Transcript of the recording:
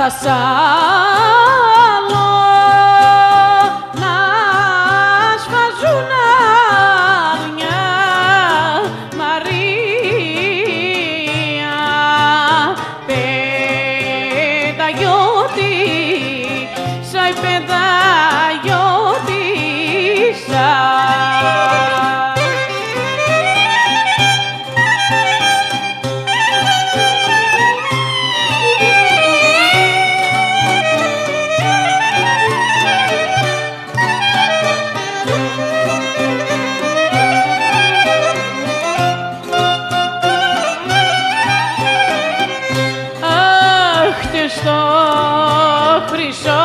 passar χρυσό,